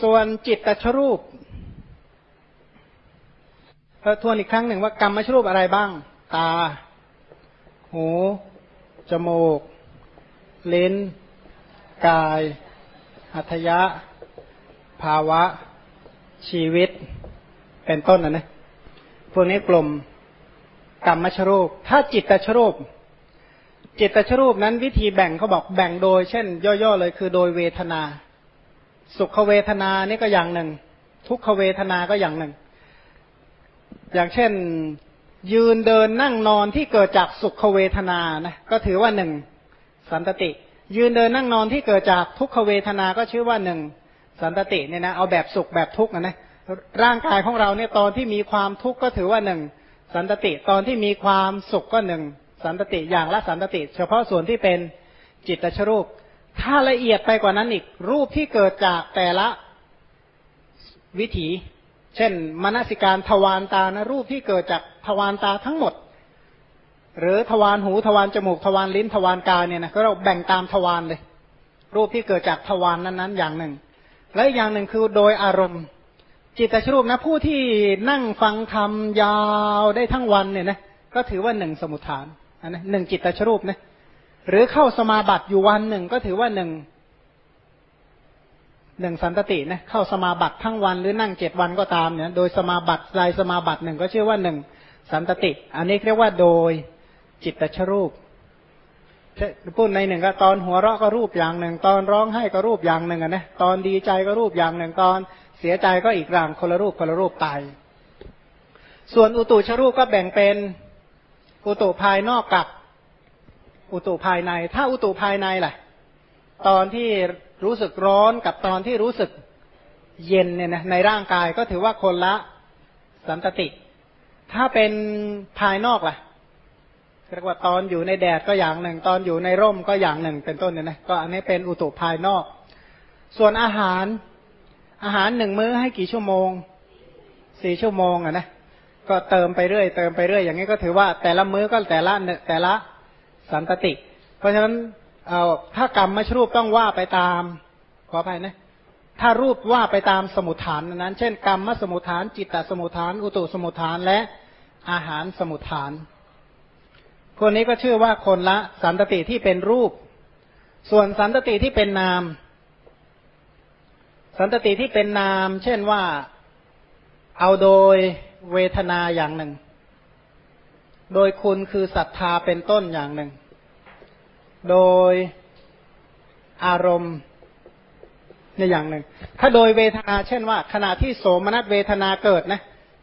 ส่วนจิตตชรูปเทวนอีกครั้งหนึ่งว่ากรรมชรูปอะไรบ้าง ตา หู จมูก ลิ้น กายอัธยะ ภาวะ ชีวิต เป็นต้นนะนะพวกนี้กลุ่มกรรมชรูป ถ้าจิตตชรูป จิตตชรูปนั้นวิธีแบ่งเขาบอกแบ่งโดย เช่น ย่อๆเลยคือโดยเวทนา สุขเวทนานี่ก็อย่างหนึ่ง ทุกขเวทนาก็อย่างหนึ่ง อย่างเช่น ยืนเดินนั่งนอนที่เกิดจากสุขเวทนานะก็ถือว่าหนึ่งสันตติ ยืนเดินนั่งนอนที่เกิดจากทุกขเวทนาก็ชื่อว่าหนึ่งสันตติเนี่ยนะเอาแบบสุขแบบทุกข์นะนะร่างกายของเราเนี่ยตอนที่มีความทุกข์ก็ถือว่าหนึ่งสันตติตอนที่มีความสุขก็หนึ่งสันตติอย่างละสันตติ เฉพาะส่วนที่เป็นจิตตชรูป ถ้าละเอียดไปกว่านั้นอีก รูปที่เกิดจากแต่ละวิถี เช่นมนสิการทวารตานะรูปที่เกิดจากทวารตาทั้งหมด หรือทวารหูทวารจมูกทวารลิ้นทวารกายเนี่ยนะก็เราแบ่งตามทวารเลย รูปที่เกิดจากทวารนนั้นๆ อย่างหนึ่ง และอย่างหนึ่งคือโดยอารมณ์ จิตตชรูปนะผู้ที่นั่งฟังธรรมยาวได้ทั้งวันเนี่ยนะก็ถือว่าหนึ่งสมุทฐานนะหนึ่งจิตตชรูปนะ หรือเข้าสมาบัติอยู่วันหนึ่งก็ถือว่าหนึ่งหนึ่งสันตตินะเข้าสมาบัติทั้งวันหรือนั่งเจ็ดวันก็ตามเนี่ยโดยสมาบัติรายสมาบัติหนึ่งก็ชื่อว่าหนึ่งสันตติ อันนี้เรียกว่าโดยจิตตชรูปพูดในหนึ่งก็ตอนหัวเราะก็รูปอย่างหนึ่ง ตอนร้องไห้ก็รูปอย่างหนึ่งนะตอนดีใจก็รูปอย่างหนึ่งตอนเสียใจก็อีกร่างคนละรูปคนละรูปตายส่วนอุตุชรูปก็แบ่งเป็นอุตุภายนอกกับ อุตุภายใน ถ้าอุตุภายในแหละตอนที่รู้สึกร้อนกับตอนที่รู้สึกเย็นเนี่ยนะในร่างกายก็ถือว่าคนละสันตติ ถ้าเป็นภายนอกล่ะเรียกว่าตอนอยู่ในแดดก็อย่างหนึ่ง ตอนอยู่ในร่มก็อย่างหนึ่ง เป็นต้นเนี่ยนะก็อันนี้เป็นอุตุภายนอก ส่วนอาหารอาหารหนึ่งมื้อให้กี่ชั่วโมงสี่ชั่วโมงอะนะก็เติมไปเรื่อยเติมไปเรื่อยอย่างนี้ก็ถือว่าแต่ละมื้อก็แต่ละแต่ละ สันตติ เพราะฉะนั้นเอาถ้ากรรมมชรูปต้องว่าไปตามขออภัยนะถ้ารูปว่าไปตามสมุทฐานนั้น เช่น กรรมมสมุทฐาน จิตตสมุทฐาน อุตุสมุทฐานและอาหารสมุทฐาน พวกนี้ก็ชื่อว่าคนละสันตติที่เป็นรูป ส่วนสันตติที่เป็นนาม สันตติที่เป็นนาม เช่นว่าเอาโดยเวทนาอย่างหนึ่ง โดยคุณคือศรัทธาเป็นต้นอย่างหนึ่ง โดยอารมณ์ในอย่างหนึ่ง ถ้าโดยเวทนาเช่นว่า ขณะที่โสมนัสเวทนาเกิดนะ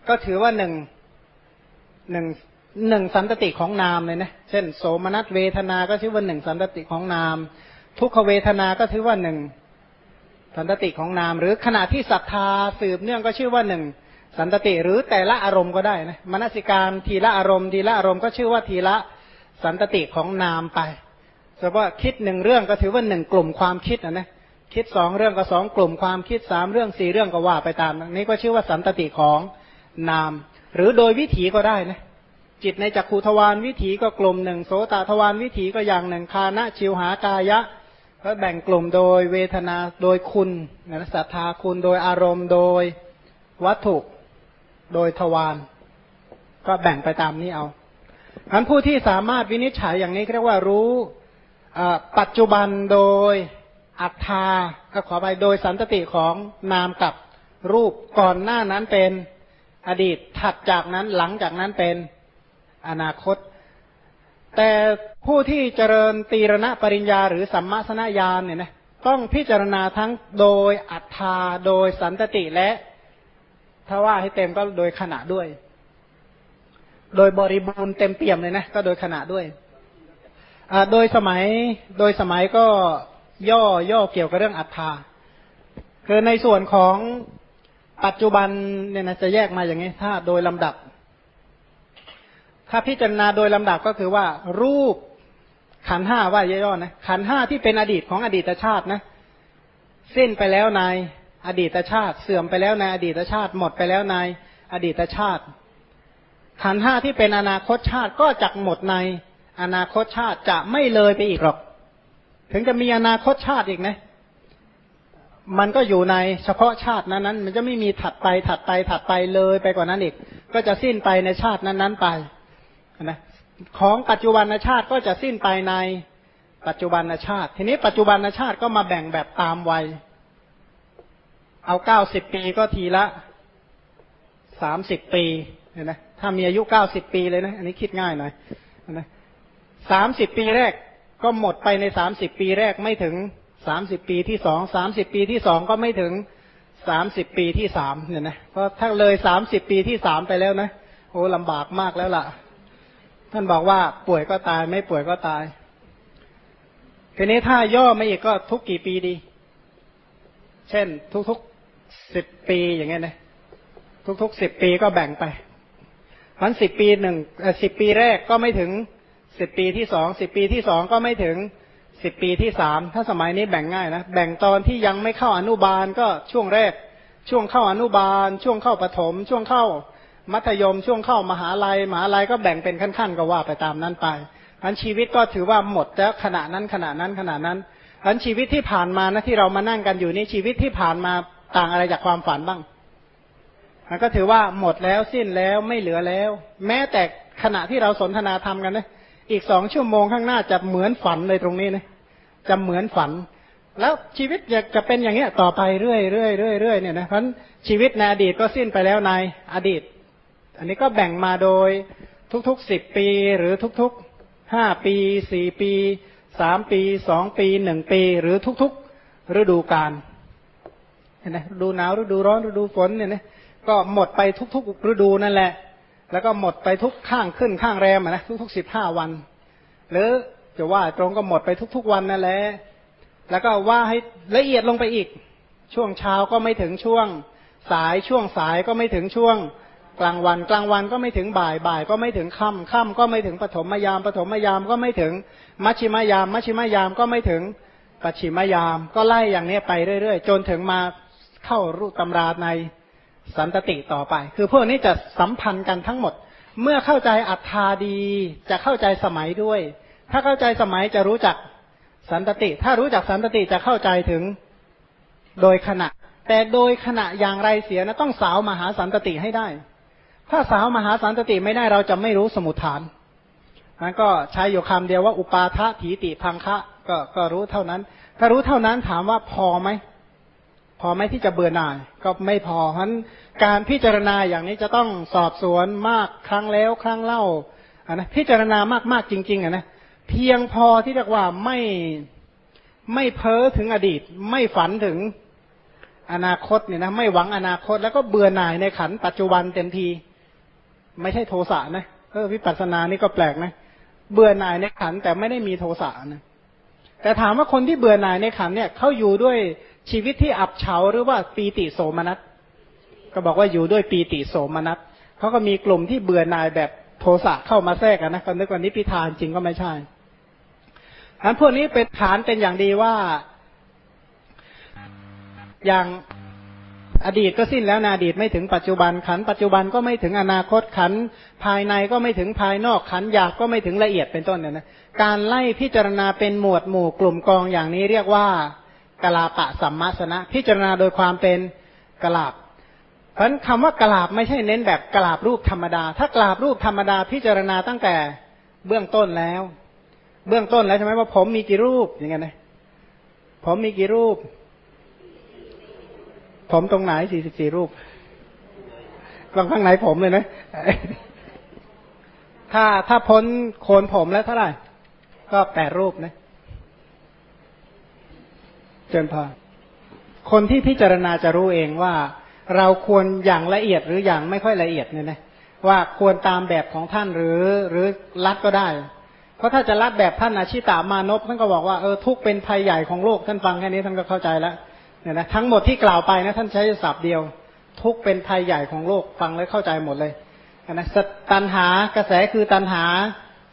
ก็ถือว่าหนึ่งหนึ่งหนึ่งสันตติของนามเลยนะ เช่น โสมนัสเวทนาก็ชื่อว่าหนึ่งสันตติของนาม ทุกขเวทนาก็ถือว่าหนึ่งสันตติของนาม หรือขณะที่ศรัทธาสืบเนื่องก็ชื่อว่าหนึ่ง สันตติหรือแต่ละอารมณ์ก็ได้นะมนสิการทีละอารมณ์ทีละอารมณ์ก็ชื่อว่าทีละสันตติของนามไปแต่ว่าคิดหนึ่งเรื่องก็ถือว่าหนึ่งกลุ่มความคิดนะนะคิดสองเรื่องก็สองกลุ่มความคิดสามเรื่องสี่เรื่องก็ว่าไปตามนี้ก็ชื่อว่าสันตติของนาม หรือโดยวิถีก็ได้นะจิตในจักขูทวารวิถีก็กลุ่มหนึ่งโสตทวารวิถีก็อย่างหนึ่งคานะชิวหากายะก็แบ่งกลุ่มโดยเวทนาโดยคุณนะศรัทธาคุณโดยอารมณ์โดยวัตถุ โดยทวารก็แบ่งไปตามนี้เอาอันผู้ที่สามารถวินิจฉัยอย่างนี้เรียกว่ารู้ปัจจุบันโดยอัตตาก็ขอไปโดยสันตติของนามกับรูปก่อนหน้านั้นเป็นอดีตถัดจากนั้นหลังจากนั้นเป็นอนาคต แต่ผู้ที่เจริญตีรณปริญญาหรือสัมมาสนญาณเนี่ยนะต้องพิจารณาทั้งโดยอัตตาโดยสันตติและ ถ้าว่าให้เต็มก็โดยขณะด้วย โดยบริบูรณ์เต็มเปี่ยมเลยนะ ก็โดยขณะด้วยโดยสมัยโดยสมัยก็ย่อย่อเกี่ยวกับเรื่องอัตตาคือในส่วนของปัจจุบันเนี่ยนะจะแยกมาอย่างนี้ถ้าโดยลำดับ ถ้าพิจารณาโดยลำดับก็คือว่า รูปขันห้าว่าย่อๆนะขันห้าที่เป็นอดีตของอดีตชาตินะสิ้นไปแล้วใน อดีตชาติเสื่อมไปแล้วในอดีตชาติหมดไปแล้วในอดีตชาติ ขันห้าที่เป็นอนาคตชาติก็จักหมดในอนาคตชาติจะไม่เลยไปอีกหรอก ถึงจะมีอนาคตชาติอีกนะ มันก็อยู่ในเฉพาะชาตินั้นนั้นมันจะไม่มีถัดไปถัดไปถัดไปเลยไปกว่านั้นอีก ก็จะสิ้นไปในชาตินั้นนั้นไปนะของปัจจุบันชาติก็จะสิ้นไปในปัจจุบันชาติ ทีนี้ปัจจุบันชาติก็มาแบ่งแบบตามวัย เอาเก้าสิบปีก็ทีละสามสิบปีเนี่ยนะถ้ามีอายุเก้าสิบปีเลยนะ อันนี้คิดง่ายหน่อยนะสามสิบปีแรกก็หมดไปในสามสิบปีแรกไม่ถึงสามสิบปีที่สองสามสิบปีที่สองก็ไม่ถึงสามสิบปีที่สามเนี่ยนะเพราะถ้าเลยสามสิบปีที่สามไปแล้วนะโอ้ลำบากมากแล้วล่ะ ท่านบอกว่าป่วยก็ตายไม่ป่วยก็ตายทีนี้ถ้าย่อมาอีกก็ทุกกี่ปีดี เช่น ทุกๆ สิบปีอย่างเงี้ยนะทุกๆสิบปีก็แบ่งไปมันสิบปีหนึ่งสิบปีแรกก็ไม่ถึงสิบปีที่สองสิบปีที่สองก็ไม่ถึงสิบปีที่สามถ้าสมัยนี้แบ่งง่ายนะแบ่งตอนที่ยังไม่เข้าอนุบาลก็ช่วงแรก ช่วงเข้าอนุบาล ช่วงเข้าปฐมช่วงเข้ามัธยม ช่วงเข้ามหาลัยมหาลัยก็แบ่งเป็นขั้น ๆ ก็ว่าไปตามนั้นไปอันชีวิตก็ถือว่าหมดแล้วขณะนั้นขณะนั้นขณะนั้นอันชีวิตที่ผ่านมานะที่เรามานั่งกันอยู่นี่ชีวิตที่ผ่านมา ต่างอะไรจากความฝันบ้าง มันก็ถือว่าหมดแล้วสิ้นแล้วไม่เหลือแล้ว แม้แต่ขณะที่เราสนทนาธรรมกันนะอีกสองชั่วโมงข้างหน้าจะเหมือนฝันเลยตรงนี้นะจะเหมือนฝัน แล้วชีวิตจะเป็นอย่างเงี้ยต่อไปเรื่อยเรื่อยเรื่อยเรื่อยเนี่ยนะเพราะชีวิตในอดีตก็สิ้นไปแล้วในอดีต อันนี้ก็แบ่งมาโดยทุกๆสิบปีหรือทุกๆห้าปีสี่ปีสามปีสองปีหนึ่งปี หรือทุกๆฤดูกาล นไหมฤดูหนาวฤดูร้อนฤดูฝนเนี่ยนะก็หมดไปทุกๆฤดูนั่นแหละ แล้วก็หมดไปทุกข้างขึ้นข้างแรมนะทุกๆสิบห้าวัน หรือจะว่าตรงก็หมดไปทุกๆวันนั่นแหละแล้วก็ว่าให้ละเอียดลงไปอีก ช่วงเช้าก็ไม่ถึงช่วงสายช่วงสายก็ไม่ถึงช่วงกลางวันกลางวันก็ไม่ถึงบ่ายบ่าย ก็ไม่ถึงค่ำค่ำก็ไม่ถึงปฐมยามปฐมยามก็ไม่ถึง มัชชิมยาม มัชชิมยามก็ไม่ถึงปัจฉิมยาม ก็ไล่อย่างนี้ไปเรื่อยๆ จนถึงมา เข้ารูปตำราในสันตติต่อไป คือพวกนี้จะสัมพันธ์กันทั้งหมด เมื่อเข้าใจอัตถาดีจะเข้าใจสมัยด้วย ถ้าเข้าใจสมัยจะรู้จักสันตติ ถ้ารู้จักสันตติจะเข้าใจถึงโดยขณะ แต่โดยขณะอย่างไรเสียนะต้องสาวมหาสันตติให้ได้ ถ้าสาวมหาสันตติไม่ได้เราจะไม่รู้สมุทฐานนั้นก็ใช้อยู่คำเดียวว่าอุปาทะถีติพังคะก็ก็รู้เท่านั้น ถ้ารู้เท่านั้นถามว่าพอไหม พอไหมที่จะเบื่อหน่าย ก็ไม่พอเพราะการพิจารณาอย่างนี้จะต้องสอบสวนมากครั้งแล้วครั้งเล่าอะนะพิจารณามากๆจริงๆอะนะเพียงพอที่เรียกว่าไม่ไม่เพ้อถึงอดีต ไม่ฝันถึงอนาคตเนี่ยนะไม่หวังอนาคตแล้วก็เบื่อหน่ายในขันปัจจุบันเต็มที ไม่ใช่โทสะนะเออวิปัสสนานี่ก็แปลกนะเบื่อหน่ายในขันแต่ไม่ได้มีโทสะนะแต่ถามว่าคนที่เบื่อหน่ายในขันเนี่ยเขาอยู่ด้วย ชีวิตที่อับเฉาหรือว่าปีติโสมนัสก็บอกว่าอยู่ด้วยปีติโสมนัสเขาก็มีกลุ่มที่เบื่อหน่ายแบบโทสะเข้ามาแทรกนะคนนึกว่านี้พิธานจริงก็ไม่ใช่อันพวกนี้เป็นฐานเป็นอย่างดีว่า อย่างอดีตก็สิ้นแล้วนาอดีตไม่ถึงปัจจุบันขันปัจจุบันก็ไม่ถึงอนาคตขันภายในก็ไม่ถึงภายนอกขันอยากก็ไม่ถึงละเอียดเป็นต้นเนี่ยนะการไล่พิจารณาเป็นหมวดหมู่กลุ่มกองอย่างนี้เรียกว่า กลาปะสัมมาสนะ พิจารณาโดยความเป็นกลาบเพราะคำว่ากลาบไม่ใช่เน้นแบบกลาบรูปธรรมดา ถ้ากลาบรูปธรรมดาพิจารณาตั้งแต่เบื้องต้นแล้ว เบื้องต้นแล้วใช่ไหมว่าผมมีกี่รูปอย่างเงี้ยนะผมมีกี่รูป ผมตรงไหนสี่สิบสี่รูปกลางข้างไหนผมเลยนะถ้าถ้าพ้นโคนผมแล้วเท่าไหร่ ก็แปดรูปนะ เจนพอคนที่พิจารณาจะรู้เองว่า เราควรอย่างละเอียดหรืออย่างไม่ค่อยละเอียดเนี่ยนะว่าควรตามแบบของท่านหรือหรือรัดก็ได้ เพราะถ้าจะรัดแบบท่านอาชิตามานพท่านก็บอกว่าเออทุกเป็นภัยใหญ่ของโลกท่านฟังแค่นี้ท่านก็เข้าใจแล้วเนี่ยนะทั้งหมดที่กล่าวไปนะท่านใช้ศัพท์เดียว ทุกเป็นภัยใหญ่ของโลกฟังแล้วเข้าใจหมดเลยนะตันหากระแสคือตันหา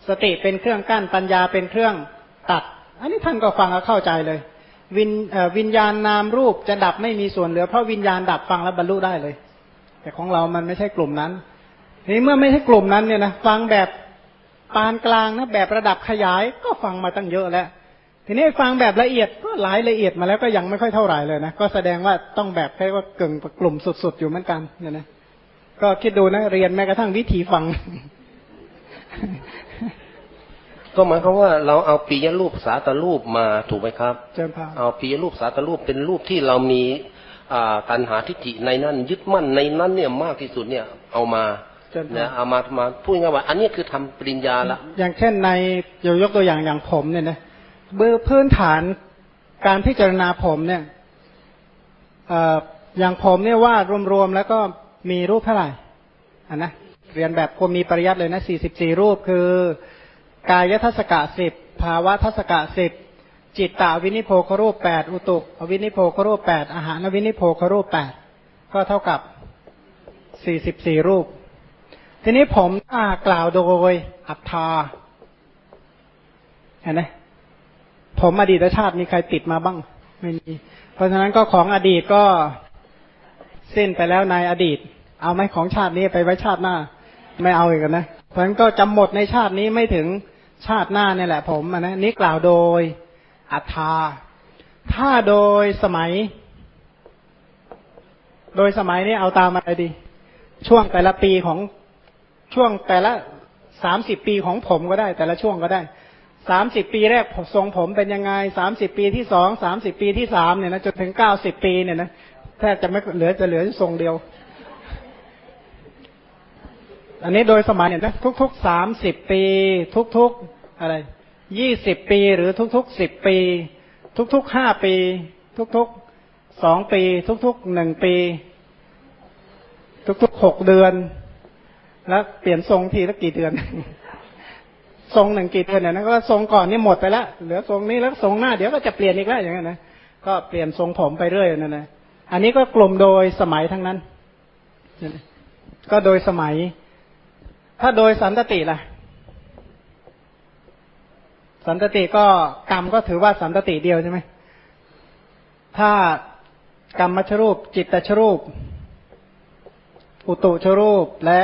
สติเป็นเครื่องกั้นปัญญาเป็นเครื่องตัด อันนี้ท่านก็ฟังแล้วเข้าใจเลย วินวิญญาณนามรูปจะดับไม่มีส่วนเหลือเพราะวิญญาณดับฟังแล้วบรรลุได้เลย แต่ของเรามันไม่ใช่กลุ่มนั้นนี่เมื่อไม่ใช่กลุ่มนั้นเนี่ยนะฟังแบบปานกลางนะแบบระดับขยายก็ฟังมาตั้งเยอะแล้ว ทีนี้ฟังแบบละเอียดก็หลายละเอียดมาแล้วก็ยังไม่ค่อยเท่าไหร่เลยนะก็แสดงว่าต้องแบบแค่ว่าเก่งกลุ่มสุดๆอยู่เหมือนกันเนี่ยนะก็คิดดูนะเรียนแม้กระทั่งวิธีฟัง ก็หมายความว่าเราเอาปียรูปสาตรูปมาถูกไหมครับเจริญพรเอาปียรูปสาตรูปเป็นรูปที่เรามีอ่าตัณหาทิฏฐิในนั้น ยึดมั่นในนั้นเนี่ยมากที่สุดเนี่ยเอามาเจริญพรนะเอามามาพูดง่ายๆว่า อันนี้คือทำปริญญาละอย่างเช่นในยกตัวอย่างอย่างผมเนี่ยนะเบื้อพื้นฐานการพิจารณาผมเนี่ยเอ่ออย่างผมเนี่ยว่ารวมๆแล้วก็มีรูปเท่าไหร่อะนะเรียนแบบคนมีปริยัติเลยนะสี่สิบสี่รูปคือ กายทัศกะสิบภาวะทัศกะสิบจิตตาวินิโพครูปแปดอุตุอวินิโพครูปแปดอาหารวินิโพครูปแปดก็เท่ากับสี่สิบสี่รูป ทีนี้ผมถ้ากล่าวโดยอัตถาเห็นไหมผมอดีตชาติมีใครติดมาบ้าง ไม่มี เพราะฉะนั้นก็ของอดีตก็สิ้นไปแล้วในอดีต เอาไหมของชาตินี้ไปไว้ชาติหน้า ไม่เอาอีกแล้วนะเพราะฉะนั้นก็จำหมดในชาตินี้ไม่ถึง ชาติหน้าเนี่ยแหละผมนะนี่กล่าวโดยอัตถาถ้าโดยสมัย โดยสมัยนี้เอาตามอะไรดี ช่วงแต่ละปีของช่วงแต่ละสามสิบปีของผมก็ได้ แต่ละช่วงก็ได้สามสิบปีแรกทรงผมเป็นยังไงสามสิบปีที่สองสามสิบปีที่สามเนี่ยนะจนถึงเก้าสิบปีเนี่ยนะแทบจะไม่เหลือจะเหลือทรงเดียว อันนี้โดยสมัยเนี่ยนะทุกๆสามสิบปี ทุกๆอะไรยี่สิบปีหรือทุกๆสิบปี ทุกๆห้าปี ทุกๆสองปี ทุกๆหนึ่งปี ทุกๆหกเดือน แล้วเปลี่ยนทรงทีละกี่เดือน ทรงหนึ่งกี่เดือนเนี่ยนะก็ทรงก่อนนี่หมดไปแล้วเหลือทรงนี้แล้วทรงหน้าเดี๋ยวก็จะเปลี่ยนอีกแล้วอย่างนั้นนะก็เปลี่ยนทรงผมไปเรื่อยนั่นนะอันนี้ก็กลุ่มโดยสมัยทั้งนั้น ก็โดยสมัย ถ้าโดยสันตติล่ะ สันตติก็กรรมก็ถือว่าสันตติเดียวใช่ไหม ถ้ากรรมชรูป จิตตชรูป อุตุชรูปและ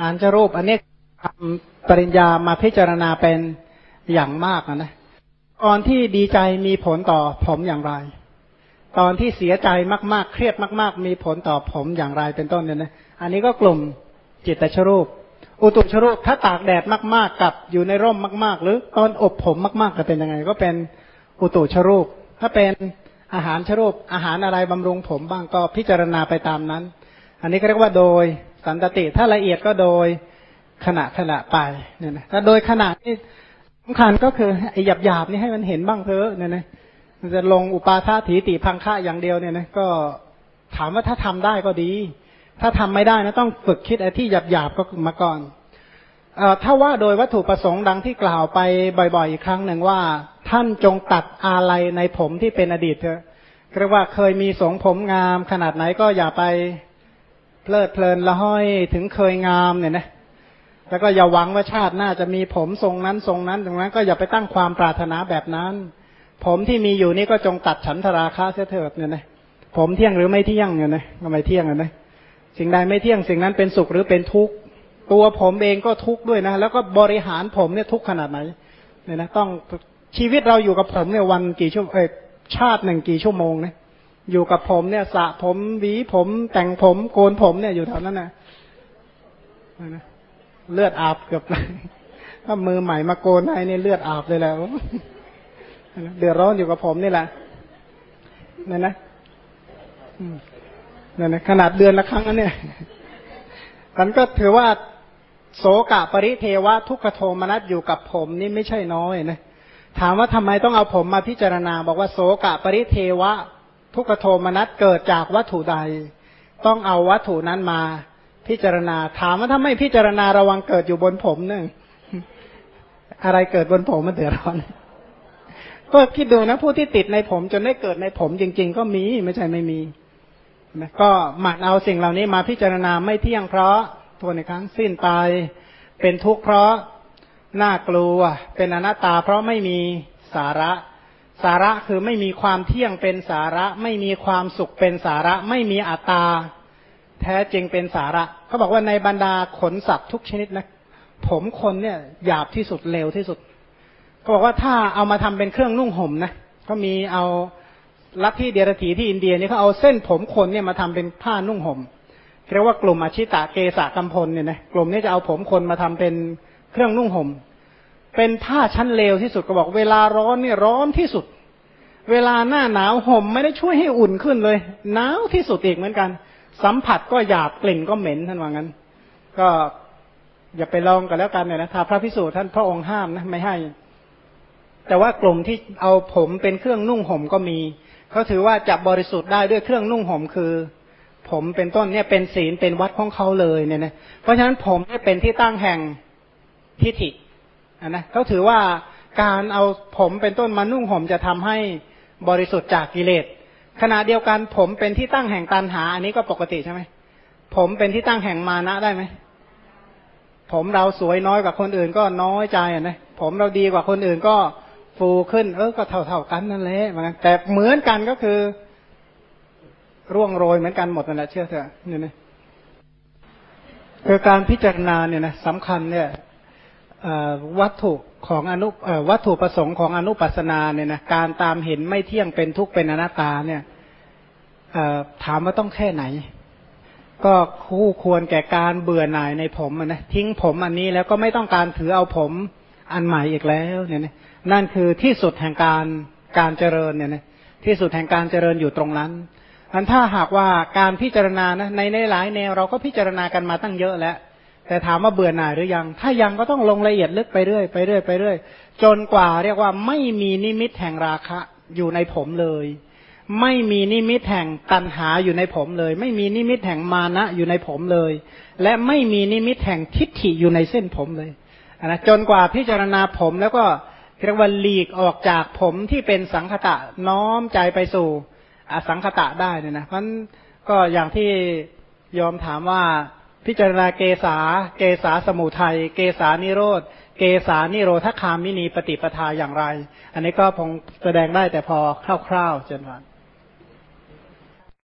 อ่านชรูป อันนี้ทำปริญญามาพิจารณาเป็นอย่างมากนะนะตอนที่ดีใจมีผลต่อผมอย่างไร ตอนที่เสียใจมาก ๆ เครียดมาก ๆ มีผลต่อผมอย่างไรเป็นต้นเนี่ยนะ อันนี้ก็กลุ่ม จิตตชรูป อุตุชรูปถ้าตากแดดมาก ๆ กับอยู่ในร่มมาก ๆ หรือตอนอบผมมากๆจะเป็นยังไง ก็เป็นอุตุชรูป ถ้าเป็นอาหารชรูป อาหารอะไรบำรุงผมบ้างก็พิจารณาไปตามนั้น อันนี้ก็เรียกว่าโดยสันตติ ถ้าละเอียดก็โดยขณะขณะไปเนี่ยนะถ้าโดยขณะที่สำคัญก็คือไอ้หยาบหยาบนี่ให้มันเห็นบ้างเถอะเนี่ยนะมันจะลงอุปาทาถีติพังค่าอย่างเดียวเนี่ยนะก็ถามว่าถ้าทำได้ก็ดี ถ้าทำไม่ได้นะต้องฝึกคิดไอ้ที่หยาบๆก็มาก่อนเอ่อถ้าว่าโดยวัตถุประสงค์ดังที่กล่าวไปบ่อยๆอีกครั้งหนึ่งว่า ท่านจงตัดอาลัยในผมที่เป็นอดีตเถอะเรียกว่าเคยมีสงผมงาม ขนาดไหนก็อย่าไปเพลิดเพลินละห้อยถึงเคยงามเนี่ยนะแล้วก็อย่าหวังว่าชาติหน้าจะมีผมทรงนั้นทรงนั้นตรงนั้นก็อย่าไปตั้งความปรารถนาแบบนั้น ผมที่มีอยู่นี่ก็จงตัดฉันทราคาเสียเถิดเนี่ยนะผมเที่ยงหรือไม่เที่ยงเนี่ยนะก็ไม่เที่ยงอะนะ สิ่งใดไม่เที่ยงสิ่งนั้นเป็นสุขหรือเป็นทุกข์ตัวผมเองก็ทุกข์ด้วยนะ แล้วก็บริหารผมเนี่ยทุกข์ขนาดไหนเนี่ยนะต้องชีวิตเราอยู่กับผมเนี่ยวันกี่ชั่วเอยชาติหนึ่งกี่ชั่วโมงนะอยู่กับผมเนี่ยสระผมหวีผมแต่งผมโกนผมเนี่ยอยู่แถวนั้นนะนะเลือดอาบเกือบถ้ามือใหม่มาโกนให้เนี่ยเลือดอาบเลยแล้วเดือดร้อนอยู่กับผมนี่แหละนั่นนะ นั่นนะขนาดเดือนละครั้งนั้นเนี่ยมันก็ถือว่าโสกะปริเทวะทุกขโทมนัสอยู่กับผมนี่ไม่ใช่น้อยนะถามว่าทำไมต้องเอาผมมาพิจารณา บอกว่าโสกะปริเทวะ ทุกขโทมนัสเกิดจากวัตถุใด ต้องเอาวัตถุนั้นมาพิจารณา ถามว่าถ้าไม่พิจารณาระวังเกิดอยู่บนผมหนึ่งอะไรเกิดบนผมมันเดือดร้อน ก็คิดดูนะผู้ที่ติดในผมจนได้เกิดในผมจริง ๆ ก็มีไม่ใช่ไม่มี ก็หมั่นเอาสิ่งเหล่านี้มาพิจารณาไม่เที่ยงเพราะทวนอีกครั้งสิ้นตายเป็นทุกข์เพราะน่ากลัว เป็นอนัตตา เพราะไม่มีสาระ สาระคือไม่มีความเที่ยงเป็นสาระ ไม่มีความสุขเป็นสาระ ไม่มีอัตตา แท้จริงเป็นสาระเขาบอกว่าในบรรดาขนสัตว์ทุกชนิดนะผมคนเนี่ยหยาบที่สุดเร็วที่สุดก็บอกว่าถ้าเอามาทำเป็นเครื่องนุ่งห่มนะก็มีเอา ลัทธิเดียรถีที่อินเดียนี่เขาเอาเส้นผมคนเนี่ยมาทำเป็นผ้านุ่งห่มเรียกว่ากลุ่มอาชิตะเกษากัมพลเนี่ยนะกลุ่มนี้จะเอาผมคนมาทำเป็นเครื่องนุ่งห่มเป็นผ้าชั้นเลวที่สุดก็บอกเวลาร้อนเนี่ยร้อนที่สุด เวลาหน้าหนาวห่มไม่ได้ช่วยให้อุ่นขึ้นเลยหนาวที่สุดอีกเหมือนกัน สัมผัสก็หยาบกลิ่นก็เหม็นท่านว่างั้น ก็อย่าไปลองกันแล้วกันเนี่ยนะถ้าพระพิสูจน์ท่านพระองค์ห้ามนะไม่ให้ แต่ว่ากลุ่มที่เอาผมเป็นเครื่องนุ่งห่มก็มี เขาถือว่าจะบริสุทธิ์ได้ด้วยเครื่องนุ่งห่มคือ ผมเป็นต้นเนี่ยเป็นศีลเป็นวัดของเขาเลยเนี่ยนะเพราะฉะนั้นผมเนี่ยเป็นที่ตั้งแห่งทิฏฐินนะเขาถือว่าการเอาผมเป็นต้นมานุ่งห่มจะทำให้บริสุทธิ์จากกิเลสขณะเดียวกันผมเป็นที่ตั้งแห่งตันหา อันนี้ก็ปกติใช่ไหมผมเป็นที่ตั้งแห่งมานะได้ไหมผมเราสวยน้อยกว่าคนอื่นก็น้อยใจนะผมเราดีกว่าคนอื่นก็ ฟูขึ้น เออก็เท่าๆกันนั่นแหละแต่เหมือนกันก็คือ ร่วงโรยเหมือนกันหมดนั่นแหละเชื่อเถอะเนี่ยนะคือการพิจารณาเนี่ยนะสำคัญเนี่ยวัตถุของอนุวัตถุประสงค์ของอนุปัสนาเนี่ยนะการตามเห็นไม่เที่ยงเป็นทุกข์เป็นอนัตตาเนี่ยถามว่าต้องแค่ไหน ก็คู่ควรแก่การเบื่อหน่ายในผมนะทิ้งผมอันนี้แล้วก็ไม่ต้องการถือเอาผมอันใหม่อีกแล้วเนี่ยนะ นั่นคือที่สุดแห่งการการเจริญเนี่ยนะที่สุดแห่งการเจริญอยู่ตรงนั้นอันถ้าหากว่าการพิจารณานะในในหลายแนวเราก็พิจารณากันมาตั้งเยอะแล้ว แต่ถามว่าเบื่อหน่ายหรือยัง ถ้ายังก็ต้องลงละเอียดลึกไปเรื่อยไปเรื่อยไปเรื่อยจนกว่าเรียกว่าไม่มีนิมิตแห่งราคะอยู่ในผมเลย ไม่มีนิมิตแห่งตัณหาอยู่ในผมเลย ไม่มีนิมิตแห่งมานะอยู่ในผมเลย และไม่มีนิมิตแห่งทิฏฐิอยู่ในเส้นผมเลยนะจนกว่าพิจารณาผมแล้วก็ เรียกว่าหลีกออกจากผมที่เป็นสังคตะน้อมใจไปสู่อสังคตะได้เนี่ยนะเพราะนั้นก็อย่างที่ยอมถามว่าพิจารณาเกษาเกษาสมุทัยเกษานิโรธเกษานิโรธคามินีปฏิปทาอย่างไร อันนี้ก็คงแสดงได้แต่พอคร่าวๆเจนวัน